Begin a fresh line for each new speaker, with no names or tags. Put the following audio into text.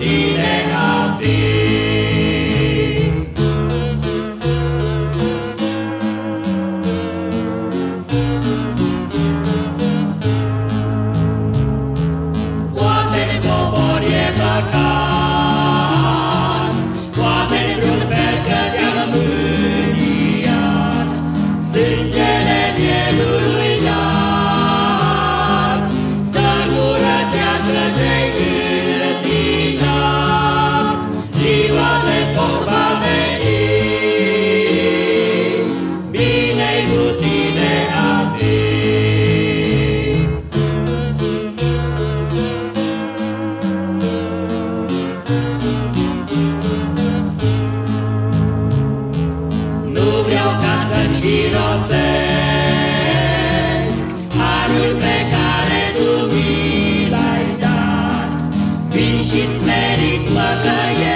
He și smerit păcăiești.